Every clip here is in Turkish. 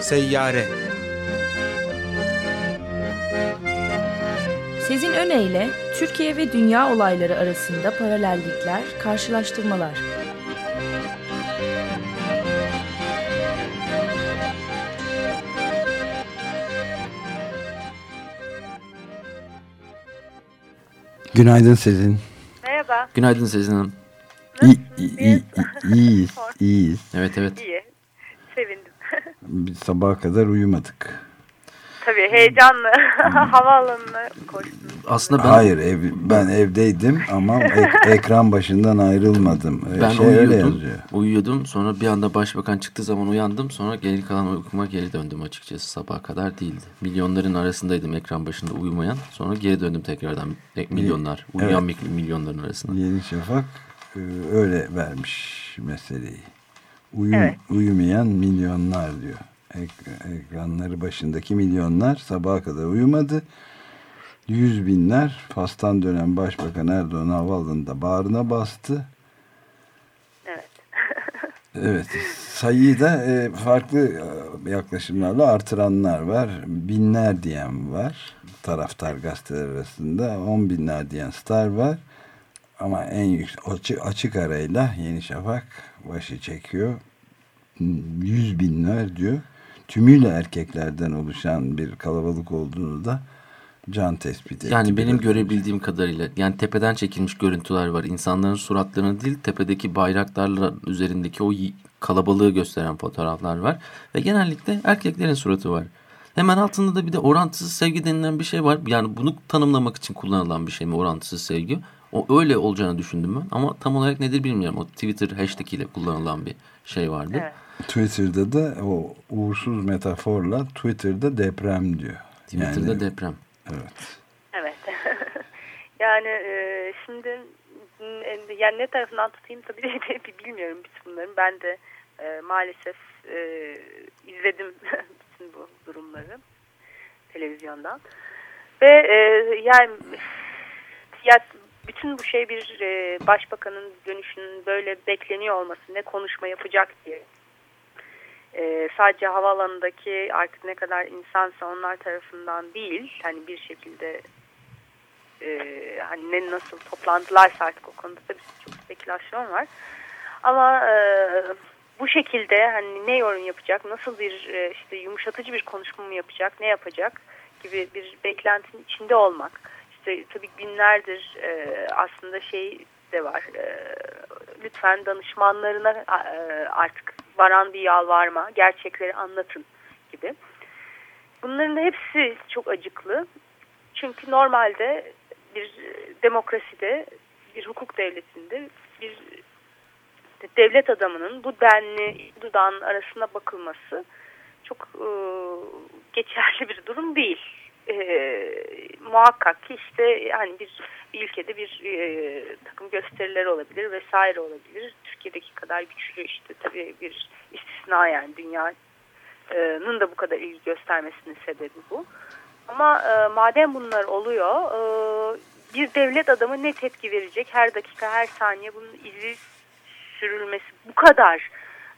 Seyyare Sezin Öne Türkiye ve dünya olayları arasında paralellikler, karşılaştırmalar. Günaydın Sezin. Merhaba. Günaydın Sezin Hanım. İyi, iyi, iyi, iyiyiz, iyiyiz. Evet evet. İyi. Sevindim. Biz sabaha kadar uyumadık. Tabii heyecanlı. Havaalanına koştum. Aslında ben, Hayır, ev, ben evdeydim ama ek- ekran başından ayrılmadım. Ee, ben şey uyuyordum. yazıyor. Uyuyordum. Sonra bir anda başbakan çıktığı zaman uyandım. Sonra geri kalan uykuma geri döndüm açıkçası. Sabaha kadar değildi. Milyonların arasındaydım ekran başında uyumayan. Sonra geri döndüm tekrardan. E, milyonlar. Uyuyan mi- milyonların arasında. Yeni Şafak e, öyle vermiş meseleyi. Uyum, Evet. Uyumayan milyonlar diyor. Ek- ekranları başındaki milyonlar sabaha kadar uyumadı. Yüz binler Fas'tan dönen Başbakan Erdoğan havaalanında bağrına bastı. Evet. Evet, sayıyı da e, farklı e, yaklaşımlarla artıranlar var. Binler diyen var. Taraftar gazeteler arasında on binler diyen star var. Ama en yüksek açık, açık arayla Yeni Şafak başı çekiyor. Yüz binler diyor. Tümüyle erkeklerden oluşan bir kalabalık olduğunu da can tespit etti. Yani benim görebildiğim kadarıyla yani tepeden çekilmiş görüntüler var. İnsanların suratlarını değil tepedeki bayraklarla üzerindeki o kalabalığı gösteren fotoğraflar var. Ve genellikle erkeklerin suratı var. Hemen altında da bir de orantısız sevgi denilen bir şey var. Yani bunu tanımlamak için kullanılan bir şey mi orantısız sevgi? O öyle olacağını düşündüm ben. Ama tam olarak nedir bilmiyorum. O Twitter hashtag ile kullanılan bir şey vardı. Evet. Twitter'da da o uğursuz metaforla Twitter'da deprem diyor. Twitter'da Yani- deprem. Evet. Evet. yani e, şimdi yani ne tarafından tutayım tabii de bilmiyorum bütün bunların. Ben de e, maalesef e, izledim bütün bu durumları televizyondan. Ve e, yani ya bütün bu şey bir e, başbakanın dönüşünün böyle bekleniyor olması ne konuşma yapacak diye. E, sadece havaalanındaki artık ne kadar insansa onlar tarafından değil hani bir şekilde e, hani ne nasıl toplantılarsa artık o konuda tabii çok spekülasyon var. Ama e, bu şekilde hani ne yorum yapacak, nasıl bir e, işte yumuşatıcı bir konuşma mı yapacak, ne yapacak gibi bir beklentinin içinde olmak. İşte tabii günlerdir e, aslında şey de var. E, lütfen danışmanlarına e, artık varan bir yalvarma, gerçekleri anlatın gibi. Bunların hepsi çok acıklı. Çünkü normalde bir demokraside, bir hukuk devletinde bir devlet adamının bu denli dudağın arasına bakılması çok e, geçerli bir durum değil. E, muhakkak ki işte yani bir, bir ülkede bir e, takım gösteriler olabilir vesaire olabilir. Türkiye'deki kadar güçlü işte tabii bir istisna yani dünyanın da bu kadar ilgi göstermesinin sebebi bu. Ama e, madem bunlar oluyor e, bir devlet adamı ne tepki verecek her dakika her saniye bunun izi sürülmesi bu kadar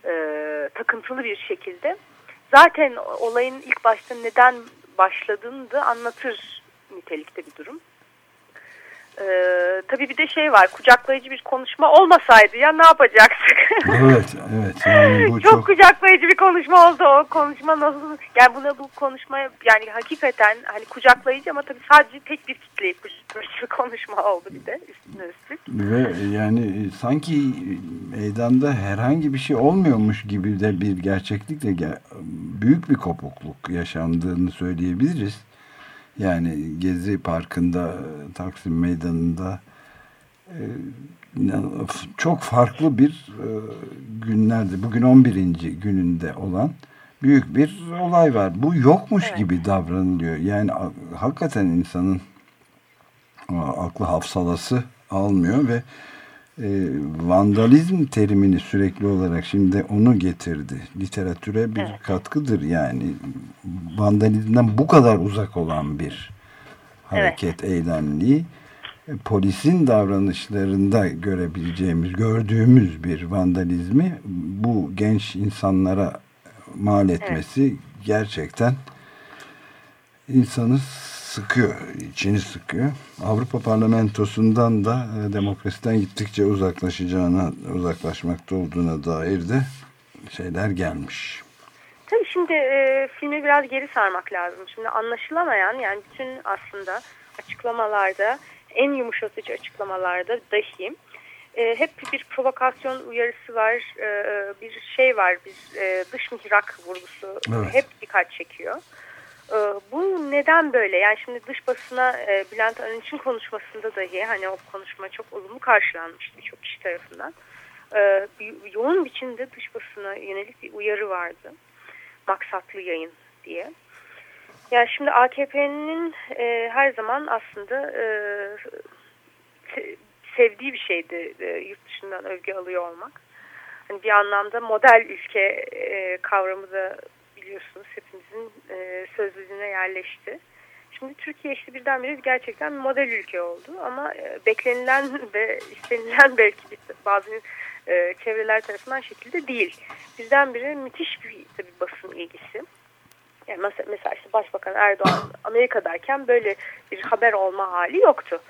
e, takıntılı bir şekilde zaten olayın ilk başta neden başladığını da anlatır nitelikte bir durum. Ee, tabii bir de şey var kucaklayıcı bir konuşma olmasaydı ya ne yapacaktık? Evet, evet. Yani bu çok, çok, kucaklayıcı bir konuşma oldu o konuşma nasıl yani buna bu konuşma yani hakikaten hani kucaklayıcı ama tabii sadece tek bir kitleyi kucaklayıcı bir konuşma oldu bir de üstüne üstlük. ve yani sanki meydanda herhangi bir şey olmuyormuş gibi de bir gerçeklikle ge- büyük bir kopukluk yaşandığını söyleyebiliriz. Yani Gezi Parkı'nda, Taksim Meydanı'nda e, çok farklı bir e, günlerde, bugün 11. gününde olan büyük bir olay var. Bu yokmuş Evet. gibi davranılıyor. Yani hakikaten insanın aklı hafsalası almıyor ve e, vandalizm terimini sürekli olarak şimdi onu getirdi. Literatüre bir Evet. katkıdır yani. Vandalizmden bu kadar uzak olan bir hareket eylemliği e, polisin davranışlarında görebileceğimiz, gördüğümüz bir vandalizmi bu genç insanlara mal etmesi gerçekten insanı sıkıyor, içini sıkıyor. Avrupa Parlamentosu'ndan da e, demokrasiden gittikçe uzaklaşacağına, uzaklaşmakta olduğuna dair de şeyler gelmiş. Tabii şimdi e, filmi biraz geri sarmak lazım. Şimdi anlaşılamayan yani bütün aslında açıklamalarda en yumuşatıcı açıklamalarda dahi e, hep bir provokasyon uyarısı var, e, bir şey var, bir e, dış mihrak vurgusu evet. hep dikkat çekiyor. E, bu neden böyle? Yani şimdi dış basına e, Bülent Arınç'ın konuşmasında dahi hani o konuşma çok olumlu karşılanmıştı çok kişi tarafından. E, yoğun biçimde dış basına yönelik bir uyarı vardı. Maksatlı yayın diye. Yani şimdi AKP'nin e, her zaman aslında e, sevdiği bir şeydi e, yurt dışından övgü alıyor olmak. Hani bir anlamda model ülke e, kavramı da biliyorsunuz hepimizin e, sözlüğüne yerleşti. Şimdi Türkiye işte birdenbire gerçekten model ülke oldu ama e, beklenilen ve istenilen belki bazı e, çevreler tarafından şekilde değil. Birdenbire müthiş bir tabii basın ilgisi. Yani mesela, mesela işte Başbakan Erdoğan Amerika'dayken böyle bir haber olma hali yoktu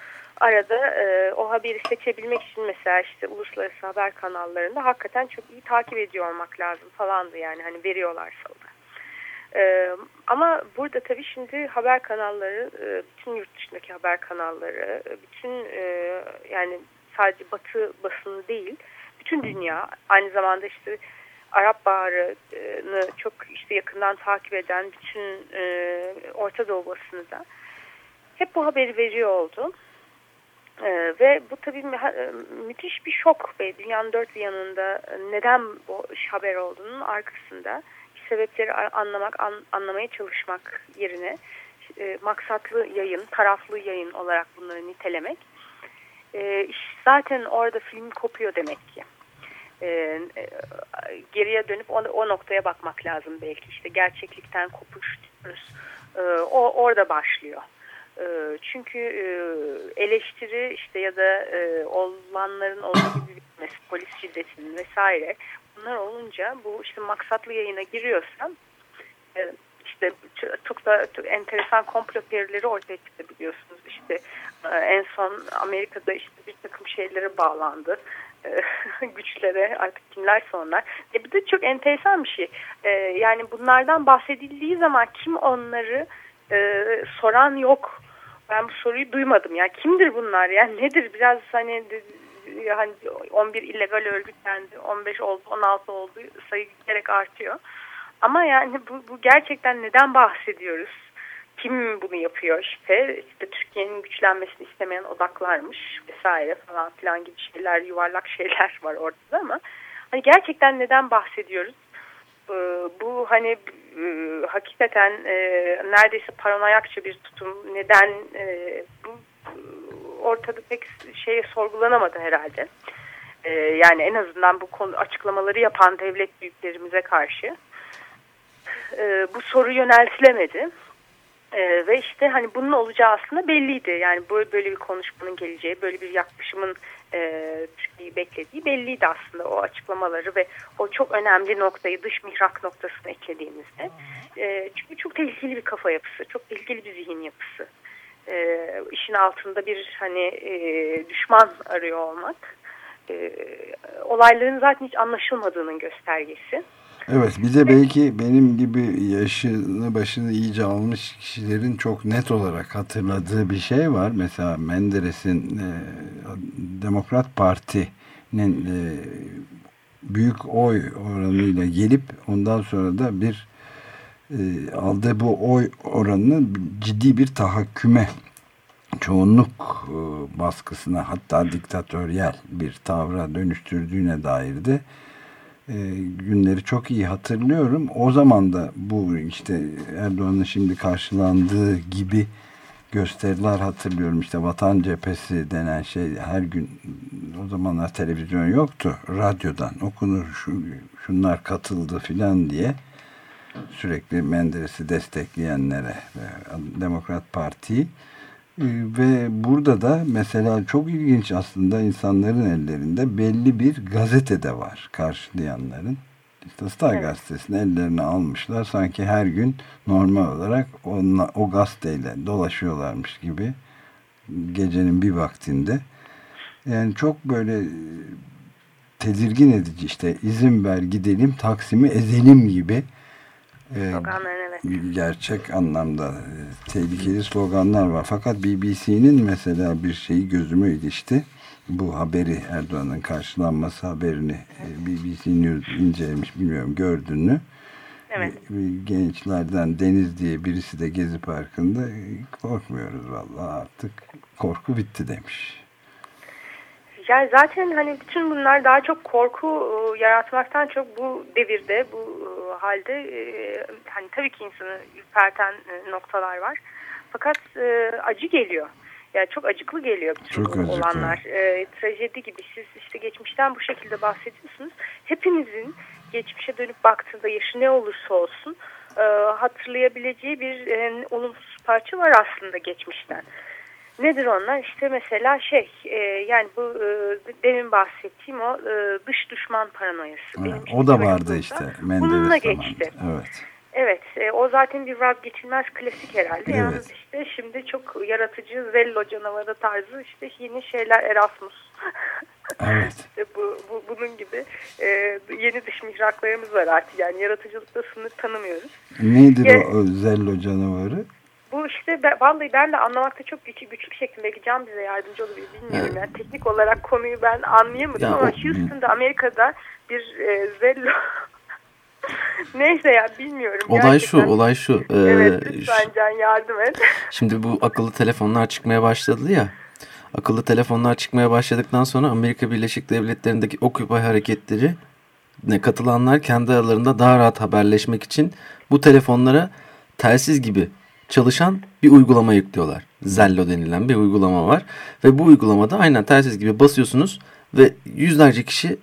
arada e, o haberi seçebilmek için mesela işte uluslararası haber kanallarında hakikaten çok iyi takip ediyor olmak lazım falandı yani hani veriyorlarsa o da. E, ama burada tabii şimdi haber kanalları, e, bütün yurt dışındaki haber kanalları, bütün e, yani sadece batı basını değil, bütün dünya aynı zamanda işte Arap Baharı'nı çok işte yakından takip eden bütün e, Orta Doğu basını da hep bu haberi veriyor oldu. Ee, ve bu tabii mü e, müthiş bir şok ve dünyanın dört bir yanında neden bu haber olduğunun arkasında sebepleri anlamak, an, anlamaya çalışmak yerine e, maksatlı yayın, taraflı yayın olarak bunları nitelemek e, zaten orada film kopuyor demek ki. E, e, geriye dönüp o, o noktaya bakmak lazım belki işte gerçeklikten kopuş. E, o orada başlıyor. Ee, çünkü e, eleştiri işte ya da e, olanların olduğu gibi polis şiddetinin vesaire bunlar olunca bu işte maksatlı yayına giriyorsam e, işte çok da çok enteresan komplo teorileri ortaya çıktı biliyorsunuz. İşte en son Amerika'da işte bir takım şeylere bağlandı. güçlere artık kimler onlar. E, bu da çok enteresan bir şey. yani bunlardan bahsedildiği zaman kim onları e, soran yok. Ben bu soruyu duymadım. Yani kimdir bunlar? Yani nedir? Biraz hani hani 11 illegal örgütlendi, 15 oldu, 16 oldu, sayı giderek artıyor. Ama yani bu, bu gerçekten neden bahsediyoruz? Kim bunu yapıyor işte? İşte Türkiye'nin güçlenmesini istemeyen odaklarmış vesaire falan filan gibi şeyler, yuvarlak şeyler var ortada ama hani gerçekten neden bahsediyoruz? Ee, bu hani e, hakikaten e, neredeyse paranoyakça bir tutum. Neden e, bu ortada pek şey sorgulanamadı herhalde. E, yani en azından bu konu açıklamaları yapan devlet büyüklerimize karşı e, bu soru yöneltilemedi. Ee, ve işte hani bunun olacağı aslında belliydi. Yani böyle, böyle bir konuşmanın geleceği, böyle bir yaklaşımın e, Türkiye'yi beklediği belliydi aslında o açıklamaları ve o çok önemli noktayı dış mihrak noktasını eklediğimizde. E, çünkü çok tehlikeli bir kafa yapısı, çok tehlikeli bir zihin yapısı. İşin altında bir hani e, düşman arıyor olmak. E, olayların zaten hiç anlaşılmadığının göstergesi. Evet bir de belki benim gibi yaşını başını iyice almış kişilerin çok net olarak hatırladığı bir şey var. Mesela Menderes'in e, Demokrat Parti'nin e, büyük oy oranıyla gelip ondan sonra da bir e, aldığı bu oy oranını ciddi bir tahakküme çoğunluk e, baskısına hatta diktatöryel bir tavra dönüştürdüğüne dair de e, günleri çok iyi hatırlıyorum. O zaman da bu işte Erdoğan'ın şimdi karşılandığı gibi gösteriler hatırlıyorum. İşte Vatan Cephesi denen şey her gün o zamanlar televizyon yoktu. Radyodan okunur şu, şunlar katıldı filan diye sürekli Menderes'i destekleyenlere Demokrat Parti'yi ve burada da mesela çok ilginç aslında insanların ellerinde belli bir gazete de var karşılayanların. İşte Star evet. gazetesini ellerine almışlar. Sanki her gün normal olarak onunla, o gazeteyle dolaşıyorlarmış gibi gecenin bir vaktinde. Yani çok böyle tedirgin edici işte izin ver gidelim Taksim'i ezelim gibi e, gerçek anlamda e, tehlikeli sloganlar var. Fakat BBC'nin mesela bir şeyi gözüme ilişti. Bu haberi Erdoğan'ın karşılanması haberini e, BBC News incelemiş bilmiyorum gördün mü? Evet. Gençlerden Deniz diye birisi de Gezi Parkı'nda korkmuyoruz vallahi artık korku bitti demiş. Yani zaten hani bütün bunlar daha çok korku e, yaratmaktan çok bu devirde, bu e, halde e, hani tabii ki insanı ürperten e, noktalar var. Fakat e, acı geliyor. Yani çok acıklı geliyor bütün çok olanlar. E, trajedi gibi siz işte geçmişten bu şekilde bahsediyorsunuz. Hepinizin geçmişe dönüp baktığında yaşı ne olursa olsun e, hatırlayabileceği bir e, olumsuz parça var aslında geçmişten. Nedir onlar? İşte mesela şey e, yani bu e, demin bahsettiğim o e, dış düşman paranoyası. Benim o da vardı işte. Bununla geçti. Evet. Evet, e, o zaten bir vazgeçilmez klasik herhalde. Evet. Yalnız işte şimdi çok yaratıcı Zello canavarı tarzı işte yeni şeyler Erasmus. Evet. işte bu, bu, bunun gibi e, yeni dış mihraklarımız var artık. Yani yaratıcılıkta sınır tanımıyoruz. Nedir yani, o Zello canavarı? Bu işte ben, vallahi ben de anlamakta çok güçlü, güçlü şekilde Can bize yardımcı olabilir bilmiyorum. Yani teknik olarak konuyu ben anlayamadım ya, ama o, Houston'da Amerika'da bir e, Zello Neyse ya bilmiyorum. Olay Gerçekten. şu, olay şu. Ee, evet lütfen Can yardım et. Şimdi bu akıllı telefonlar çıkmaya başladı ya. Akıllı telefonlar çıkmaya başladıktan sonra Amerika Birleşik Devletleri'ndeki Occupy hareketleri ne katılanlar kendi aralarında daha rahat haberleşmek için bu telefonlara telsiz gibi çalışan bir uygulama yüklüyorlar. Zello denilen bir uygulama var. Ve bu uygulamada aynen telsiz gibi basıyorsunuz ve yüzlerce kişi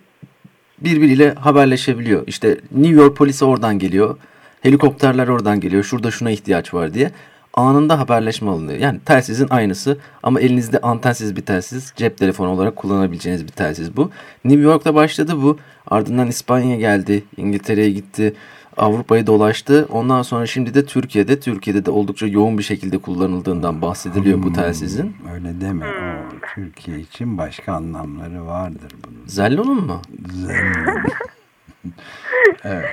birbiriyle haberleşebiliyor. İşte New York polisi oradan geliyor. Helikopterler oradan geliyor. Şurada şuna ihtiyaç var diye. Anında haberleşme alınıyor. Yani telsizin aynısı ama elinizde antensiz bir telsiz. Cep telefonu olarak kullanabileceğiniz bir telsiz bu. New York'ta başladı bu. Ardından İspanya geldi. İngiltere'ye gitti. Avrupa'yı dolaştı. Ondan sonra şimdi de Türkiye'de, Türkiye'de de oldukça yoğun bir şekilde kullanıldığından bahsediliyor hmm, bu telsizin. Öyle deme. O, Türkiye için başka anlamları vardır bunun. Zellon'un mu? Zellon. evet.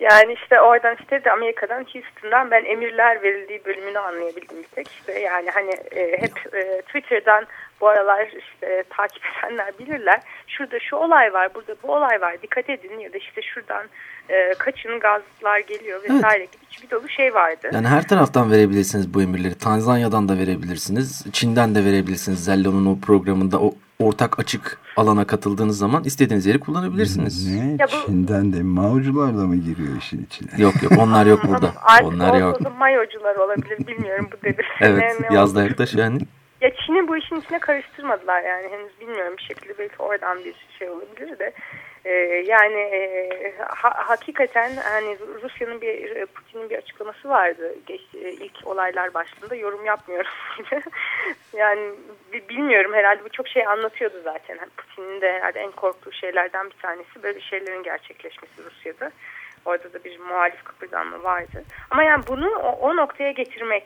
Yani işte oradan işte de Amerika'dan Houston'dan ben emirler verildiği bölümünü anlayabildim bir tek. İşte yani hani e, hep e, Twitter'dan bu aralar işte takip edenler bilirler. Şurada şu olay var, burada bu olay var dikkat edin ya da işte şuradan e, kaçın gazlar geliyor vesaire evet. gibi bir dolu şey vardı. Yani her taraftan verebilirsiniz bu emirleri. Tanzanya'dan da verebilirsiniz, Çin'den de verebilirsiniz. Zello'nun o programında o ortak açık alana katıldığınız zaman istediğiniz yeri kullanabilirsiniz. Ne? Ya bu... Çin'den de Maocular da mı giriyor işin içine? Yok yok onlar yok burada. onlar yok. Mayocular olabilir bilmiyorum bu dedi. evet yazda yaklaş yani. Çin'i bu işin içine karıştırmadılar yani. Henüz bilmiyorum bir şekilde belki oradan bir şey olabilir de. Ee, yani e, ha, hakikaten hani Rusya'nın bir Putin'in bir açıklaması vardı. Geç, e, ilk olaylar başında yorum yapmıyorum. Yani bilmiyorum herhalde bu çok şey anlatıyordu zaten. Hani Putin'in de herhalde en korktuğu şeylerden bir tanesi böyle şeylerin gerçekleşmesi Rusya'da orada da bir muhalif kıpırdanma vardı. Ama yani bunu o, o noktaya getirmek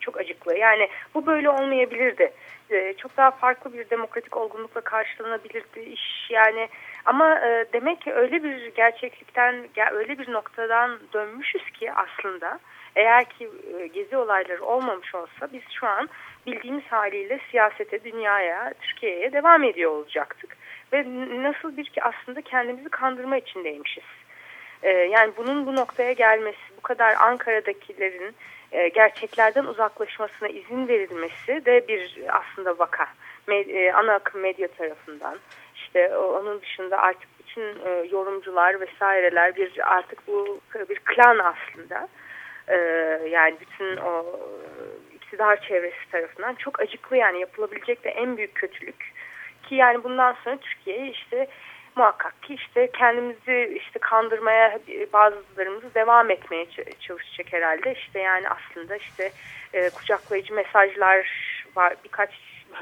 çok acıklı. Yani bu böyle olmayabilirdi. Ee, çok daha farklı bir demokratik olgunlukla karşılanabilirdi iş yani. Ama e, demek ki öyle bir gerçeklikten öyle bir noktadan dönmüşüz ki aslında. Eğer ki e, gezi olayları olmamış olsa biz şu an bildiğimiz haliyle siyasete, dünyaya, Türkiye'ye devam ediyor olacaktık. Ve nasıl bir ki aslında kendimizi kandırma içindeymişiz. E, yani bunun bu noktaya gelmesi, bu kadar Ankara'dakilerin e, gerçeklerden uzaklaşmasına izin verilmesi de bir aslında vaka. Med, e, ana akım medya tarafından. İşte onun dışında artık bütün e, yorumcular vesaireler bir artık bu bir klan aslında. E, yani bütün o iktidar çevresi tarafından çok acıklı yani yapılabilecek de en büyük kötülük. Ki yani bundan sonra Türkiye işte muhakkak ki işte kendimizi işte kandırmaya bazılarımızı devam etmeye çalışacak herhalde. İşte yani aslında işte e, kucaklayıcı mesajlar var. Birkaç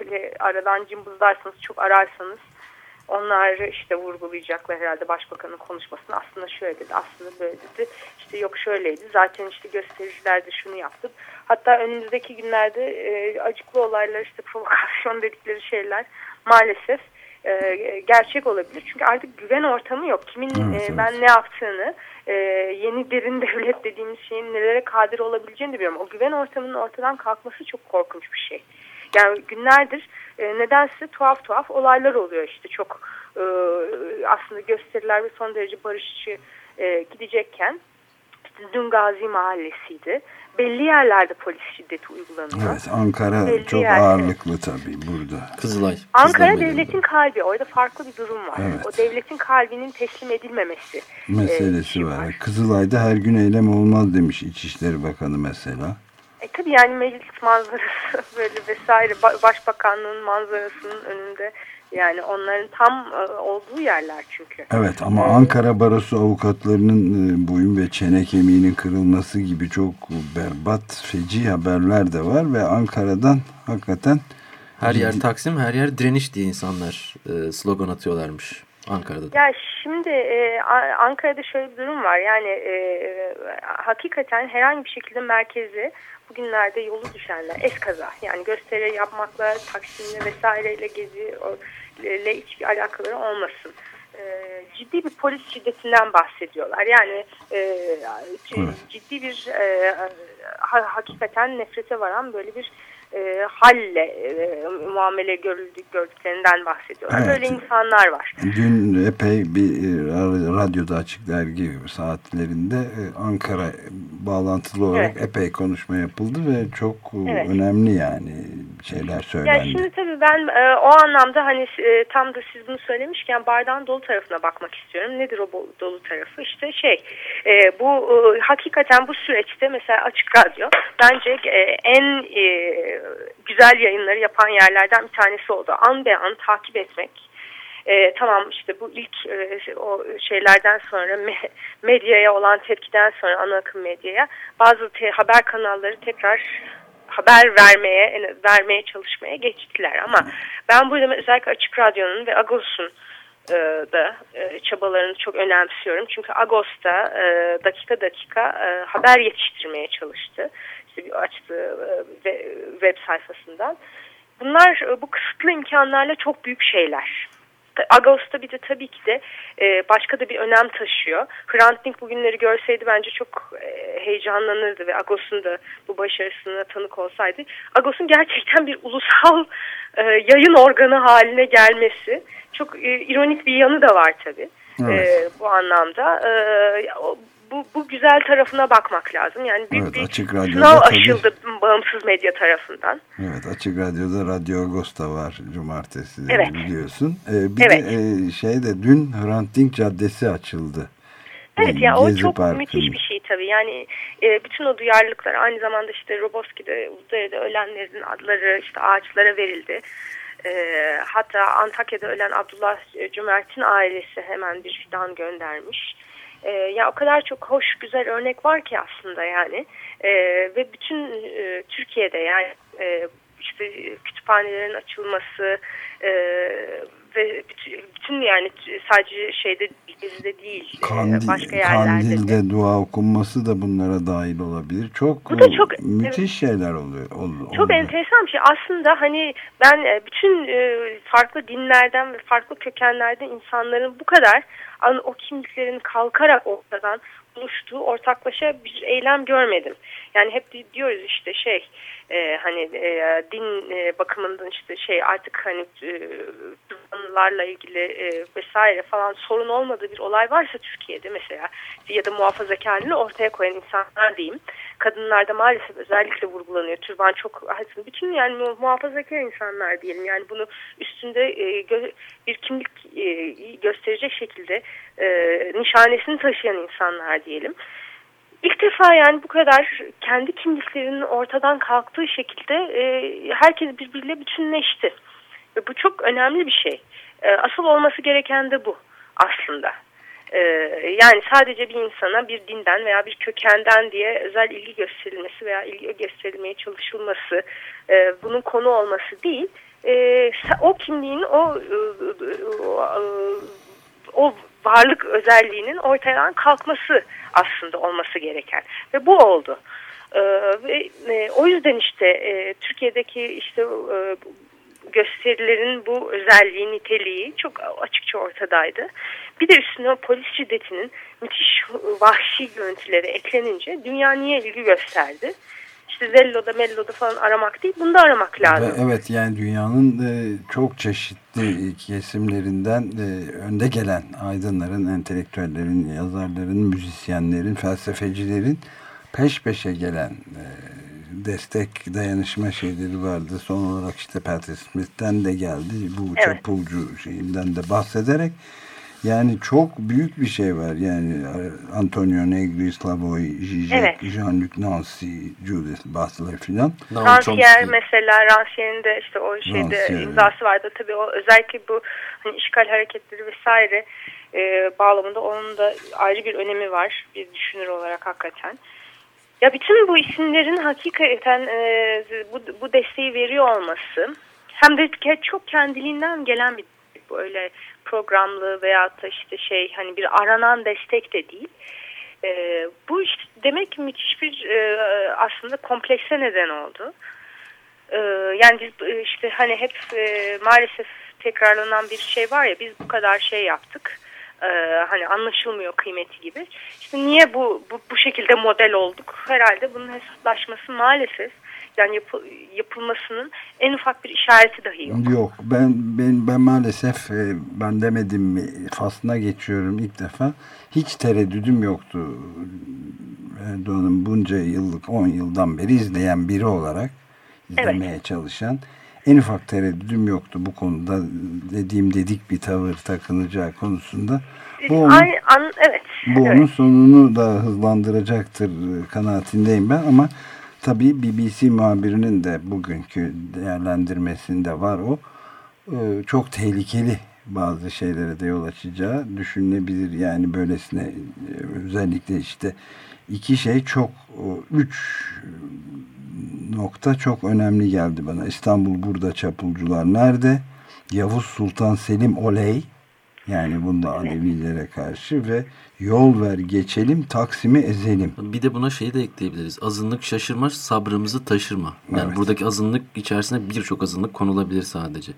böyle aradan cımbızlarsanız çok ararsanız onlar işte vurgulayacaklar herhalde başbakanın konuşmasını. Aslında şöyle dedi aslında böyle dedi. İşte yok şöyleydi. Zaten işte göstericiler de şunu yaptı. Hatta önümüzdeki günlerde e, acıklı olaylar işte provokasyon dedikleri şeyler maalesef e, gerçek olabilir. Çünkü artık güven ortamı yok. Kimin evet, e, evet. ben ne yaptığını, e, yeni derin devlet dediğimiz şeyin nelere kadir olabileceğini de bilmiyorum. O güven ortamının ortadan kalkması çok korkunç bir şey. Yani günlerdir e, nedense tuhaf tuhaf olaylar oluyor işte çok e, aslında gösteriler ve son derece barışçı e, gidecekken işte dün Gazi Mahallesi'ydi. Belli yerlerde polis şiddeti uygulanıyor. Evet Ankara Belli çok yerlerde. ağırlıklı tabii burada. Kızılay. Ankara Kızılay devletin kalbi. Orada farklı bir durum var. Evet. O devletin kalbinin teslim edilmemesi. Meselesi e, var. Kızılay'da her gün eylem olmaz demiş İçişleri Bakanı mesela. E, tabii yani meclis manzarası böyle vesaire ba- başbakanlığın manzarasının önünde yani onların tam e, olduğu yerler çünkü. Evet ama Evet. Ankara Barosu avukatlarının e, ve çene kemiğinin kırılması gibi çok berbat, feci haberler de var ve Ankara'dan hakikaten Her yer Taksim, her yer direniş diye insanlar e, slogan atıyorlarmış Ankara'da da. Ya şimdi e, Ankara'da şöyle bir durum var. Yani e, hakikaten herhangi bir şekilde merkeze bugünlerde yolu düşenler eskaza yani gösteri yapmakla, Taksim'le vesaireyle gezi ile hiçbir alakaları olmasın. E, ciddi bir polis şiddetinden bahsediyorlar. Yani e, ciddi bir e, ha- hakikaten nefrete varan böyle bir e, halle e, muamele görüldük, gördüklerinden bahsediyorlar. Evet. Böyle insanlar var. dün epey bir e, ra- radyoda açık dergi saatlerinde e, Ankara bağlantılı olarak Evet. epey konuşma yapıldı ve çok e, Evet. önemli yani şeyler Ya söylendi. şimdi tabii ben e, o anlamda hani e, tam da siz bunu söylemişken bardağın dolu tarafına bakmak istiyorum. Nedir o dolu tarafı? İşte şey e, bu e, hakikaten bu süreçte mesela Açık Radyo bence e, en e, güzel yayınları yapan yerlerden bir tanesi oldu. An be an takip etmek. E, tamam işte bu ilk e, o şeylerden sonra me- medyaya olan tepkiden sonra ana akım medyaya bazı haber kanalları tekrar haber vermeye vermeye çalışmaya geçtiler ama ben burada özellikle Açık Radyo'nun ve Agos'un e, da e, çabalarını çok önemsiyorum. Çünkü Agos'ta e, dakika dakika e, haber yetiştirmeye çalıştı. Açtığı e, web sayfasından. Bunlar e, bu kısıtlı imkanlarla çok büyük şeyler. Ta- Ağustos'ta bir de tabii ki de e, başka da bir önem taşıyor. Hrant Dink bugünleri görseydi bence çok e, heyecanlanırdı ve Agos'un da bu başarısına tanık olsaydı. Agos'un gerçekten bir ulusal e, yayın organı haline gelmesi çok e, ironik bir yanı da var tabii. Evet. E, bu anlamda e, bu, bu güzel tarafına bakmak lazım. Yani büyük Evet, bir Açık Radyo'da sınav tabii- aşıldı bağımsız medya tarafından. Evet Açık Radyo'da Radyo Agosta var cumartesi de Evet. biliyorsun. Ee, bir Evet. de e, şeyde dün Hrant Dink Caddesi açıldı. Evet ya o Gezi çok Parkı'nda. müthiş bir şey tabii. Yani e, bütün o duyarlılıklar aynı zamanda işte Roboski'de, Uzay'da ölenlerin adları işte ağaçlara verildi. E, hatta Antakya'da ölen Abdullah Cömert'in ailesi hemen bir fidan göndermiş. E, ya o kadar çok hoş güzel örnek var ki aslında yani. E, ve bütün e, Türkiye'de yani e, işte kütüphanelerin açılması e, ve bütün, yani sadece şeyde Gezi'de değil e, Kandil, başka yerlerde de. Kandil'de dua okunması da bunlara dahil olabilir. Çok, Bu da çok- müthiş şeyler oluyor. ol- Çok oluyor. enteresan bir şey. Aslında hani ben e, bütün e, farklı dinlerden ve farklı kökenlerden insanların bu kadar o kimliklerin kalkarak ortadan buluştuğu ortaklaşa bir eylem görmedim. Yani hep di- diyoruz işte şey e, hani e, din e, bakımından işte şey artık hani e, ilgili e, vesaire falan sorun olmadığı bir olay varsa Türkiye'de mesela ya da muhafazakarlığını ortaya koyan insanlar diyeyim. Kadınlarda maalesef özellikle vurgulanıyor. Türban çok bütün yani mu- muhafazakar insanlar diyelim. Yani bunu üstünde e, gö- bir kimlik e, gösterecek şekilde e, nişanesini taşıyan insanlar diyelim. İlk defa yani bu kadar kendi kimliklerinin ortadan kalktığı şekilde e, herkes birbiriyle bütünleşti. Ve bu çok önemli bir şey. E, asıl olması gereken de bu aslında. E, yani sadece bir insana bir dinden veya bir kökenden diye özel ilgi gösterilmesi veya ilgi gösterilmeye çalışılması, e, bunun konu olması değil. e, o kimliğin o, e, o, o varlık özelliğinin ortadan kalkması aslında olması gereken ve bu oldu. Ee, ve e, o yüzden işte e, Türkiye'deki işte e, gösterilerin bu özelliği, niteliği çok açıkça ortadaydı. Bir de üstüne o polis şiddetinin müthiş vahşi görüntüleri eklenince dünya niye ilgi gösterdi? İşte Zello'da, Mello'da falan aramak değil, bunu da aramak lazım. Evet yani dünyanın e, çok çeşitli kesimlerinden e, önde gelen aydınların, entelektüellerin, yazarların, müzisyenlerin, felsefecilerin peş peşe gelen e, destek, dayanışma şeyleri vardı. Son olarak işte Patti Smith'ten de geldi. Bu evet. çapulcu şeyinden de bahsederek yani çok büyük bir şey var. Yani Antonio Negri, Slavoj Žižek, evet. Jean-Luc Nancy, Judith Butler filan. Rancière mesela Rancière'in de işte o şeyde Rancière. imzası vardı. Tabii o özellikle bu hani işgal hareketleri vesaire e, bağlamında onun da ayrı bir önemi var. Bir düşünür olarak hakikaten. Ya bütün bu isimlerin hakikaten e, bu, bu desteği veriyor olması hem de çok kendiliğinden gelen bir böyle programlı veya da işte şey hani bir aranan destek de değil. E, bu işte demek ki müthiş bir e, aslında komplekse neden oldu. E, yani biz işte hani hep e, maalesef tekrarlanan bir şey var ya biz bu kadar şey yaptık e, hani anlaşılmıyor kıymeti gibi. İşte niye bu, bu bu şekilde model olduk? Herhalde bunun hesaplaşması maalesef yani yap, yapılmasının en ufak bir işareti dahi yok. Yok ben ben ben maalesef e, ben demedim mi faslına geçiyorum ilk defa. Hiç tereddüdüm yoktu. Erdoğan'ın bunca yıllık 10 yıldan beri izleyen biri olarak izlemeye evet. çalışan en ufak tereddüdüm yoktu bu konuda dediğim dedik bir tavır takınacağı konusunda. Bu onun, Aynı, an, evet, bu evet. onun sonunu da hızlandıracaktır kanaatindeyim ben ama tabii BBC muhabirinin de bugünkü değerlendirmesinde var o. Ee, çok tehlikeli bazı şeylere de yol açacağı düşünülebilir. Yani böylesine özellikle işte iki şey çok üç nokta çok önemli geldi bana. İstanbul burada çapulcular nerede? Yavuz Sultan Selim Oley yani bunda Alevilere karşı ve yol ver geçelim Taksim'i ezelim. Bir de buna şeyi de ekleyebiliriz. Azınlık şaşırma sabrımızı taşırma. Yani evet. buradaki azınlık içerisinde birçok azınlık konulabilir sadece.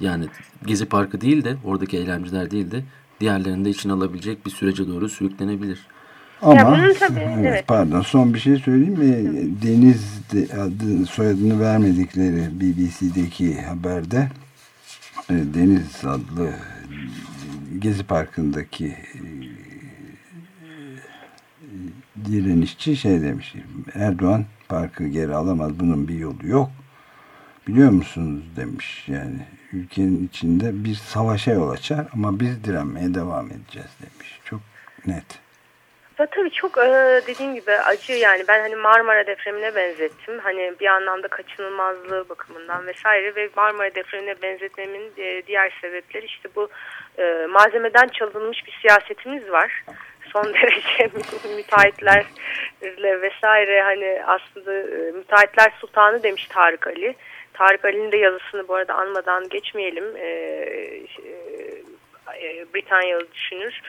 Yani Gezi Parkı değil de oradaki eylemciler değil de diğerlerinde içine alabilecek bir sürece doğru sürüklenebilir. Ama ya bunun tabii, evet, evet. pardon son bir şey söyleyeyim mi? Deniz adı, soyadını vermedikleri BBC'deki haberde e, Deniz adlı Gezi Parkı'ndaki e, direnişçi şey demiş. Erdoğan parkı geri alamaz. Bunun bir yolu yok. Biliyor musunuz demiş. Yani ülkenin içinde bir savaşa yol açar ama biz direnmeye devam edeceğiz demiş. Çok net. Ya tabii çok e, dediğim gibi acı yani ben hani Marmara depremine benzettim. Hani bir anlamda kaçınılmazlığı bakımından vesaire ve Marmara depremine benzetmemin e, diğer sebepleri işte bu e, malzemeden çalınmış bir siyasetimiz var. Son derece müteahhitlerle vesaire hani aslında müteahhitler sultanı demiş Tarık Ali. Tarık Ali'nin de yazısını bu arada anmadan geçmeyelim. Britanyalı düşünür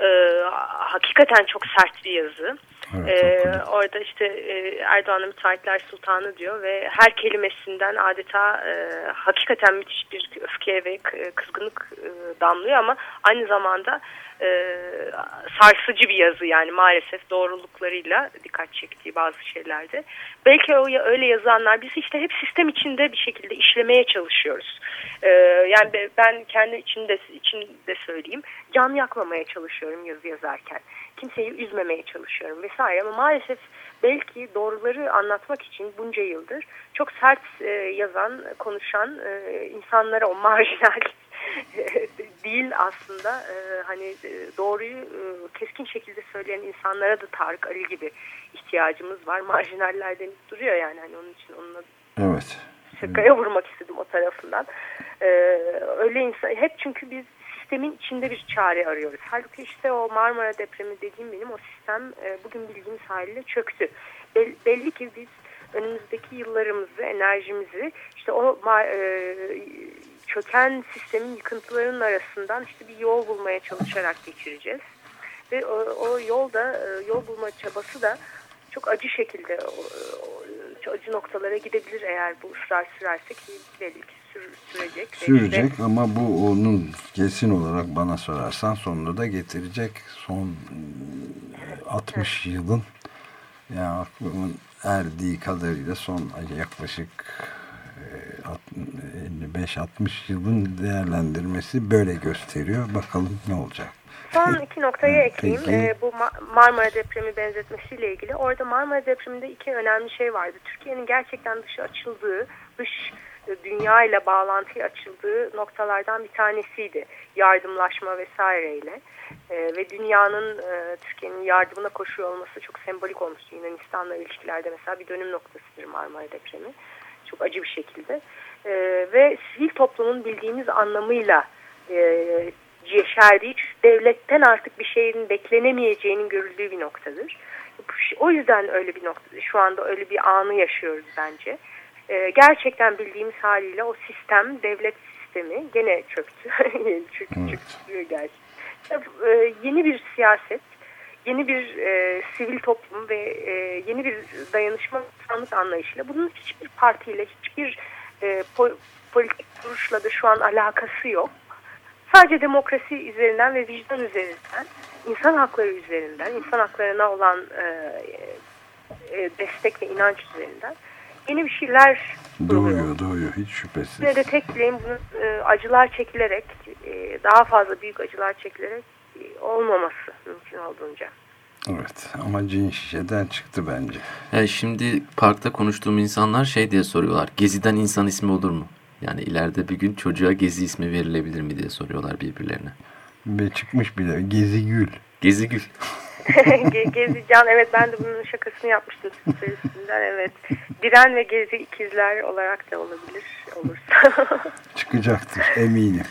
e, hakikaten çok sert bir yazı. Evet, ee, orada işte e, Erdoğan'ın müteahhitler sultanı diyor ve her kelimesinden adeta e, hakikaten müthiş bir öfke ve kızgınlık e, damlıyor ama aynı zamanda e, sarsıcı bir yazı yani maalesef doğruluklarıyla dikkat çektiği bazı şeylerde. Belki o öyle yazanlar biz işte hep sistem içinde bir şekilde işlemeye çalışıyoruz. E, yani ben kendi içimde, içimde söyleyeyim can yakmamaya çalışıyorum yazı yazarken. Kimseyi üzmemeye çalışıyorum vesaire ama maalesef belki doğruları anlatmak için bunca yıldır çok sert e, yazan, konuşan e, insanlara o marjinal değil aslında e, hani e, doğruyu e, keskin şekilde söyleyen insanlara da Tarık Ali gibi ihtiyacımız var. Marjinaller denip duruyor yani hani onun için onunla evet. şakaya vurmak istedim o tarafından. E, öyle insan hep çünkü biz sistemin içinde bir çare arıyoruz. Halbuki işte o Marmara depremi dediğim benim o sistem e, bugün bildiğimiz haliyle çöktü. Bel, belli ki biz önümüzdeki yıllarımızı, enerjimizi işte o e, çöken sistemin yıkıntılarının arasından işte bir yol bulmaya çalışarak geçireceğiz. Ve o, o yolda e, yol bulma çabası da çok acı şekilde o, o, acı noktalara gidebilir eğer bu ısrar sürerse ki belli ki sür, sürecek. Sürecek işte, ama bu onun kesin olarak bana sorarsan sonunu da getirecek. Son 60 evet. yılın yani aklımın erdiği kadarıyla son yaklaşık 55-60 yılın değerlendirmesi böyle gösteriyor. Bakalım ne olacak. Son iki noktayı ekleyeyim. Ee, bu Marmara depremi benzetmesiyle ilgili. Orada Marmara depreminde iki önemli şey vardı. Türkiye'nin gerçekten dışı açıldığı, dış e, dünya ile bağlantıya açıldığı noktalardan bir tanesiydi. Yardımlaşma vesaireyle. Ee, ve dünyanın e, Türkiye'nin yardımına koşuyor olması çok sembolik olmuştu. Yunanistan'la ilişkilerde mesela bir dönüm noktasıdır Marmara depremi. Çok acı bir şekilde. Ee, ve sivil toplumun bildiğimiz anlamıyla e, yeşerdiği, devletten artık bir şeyin beklenemeyeceğinin görüldüğü bir noktadır. O yüzden öyle bir nokta, şu anda öyle bir anı yaşıyoruz bence. Ee, gerçekten bildiğimiz haliyle o sistem, devlet sistemi gene çöktü. çöktü, evet. çöktü gerçekten. Ee, yeni bir siyaset, yeni bir e, sivil toplum ve e, yeni bir dayanışma insanlık anlayışıyla bunun hiçbir partiyle, hiçbir e, po politik duruşla da şu an alakası yok. Sadece demokrasi üzerinden ve vicdan üzerinden, insan hakları üzerinden, insan haklarına olan e, e, destek ve inanç üzerinden yeni bir şeyler doğuyor. Doğuyor, hiç şüphesiz. Yine de tek dileğim bunu e, acılar çekilerek, e, daha fazla büyük acılar çekilerek e, olmaması mümkün olduğunca. Evet ama cin şişeden çıktı bence. Yani şimdi parkta konuştuğum insanlar şey diye soruyorlar. Geziden insan ismi olur mu? Yani ileride bir gün çocuğa Gezi ismi verilebilir mi diye soruyorlar birbirlerine. Ve çıkmış bile Gezi Gül. Gezi Gül. Gezi Can evet ben de bunun şakasını yapmıştım serisinden evet. Diren ve Gezi ikizler olarak da olabilir olursa. Çıkacaktır eminim.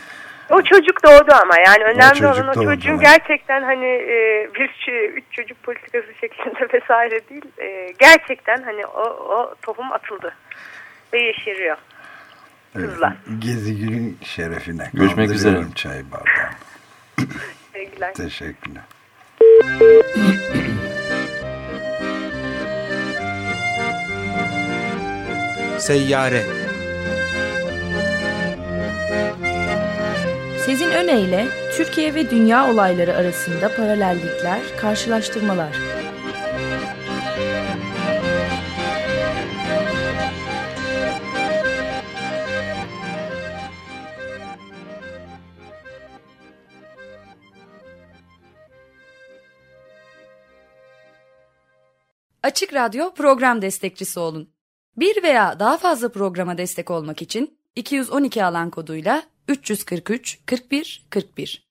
O çocuk doğdu ama yani önemli o olan o çocuğun gerçekten hani e, bir üç çocuk politikası şeklinde vesaire değil. E, gerçekten hani o, o tohum atıldı ve yeşeriyor. Evet, Gezi günün şerefine. Görüşmek üzere. çay bardağı. Sevgiler. Teşekkürler. Seyyare Sezin Öne Türkiye ve dünya olayları arasında paralellikler, karşılaştırmalar. Açık Radyo program destekçisi olun. Bir veya daha fazla programa destek olmak için 212 alan koduyla 343 41 41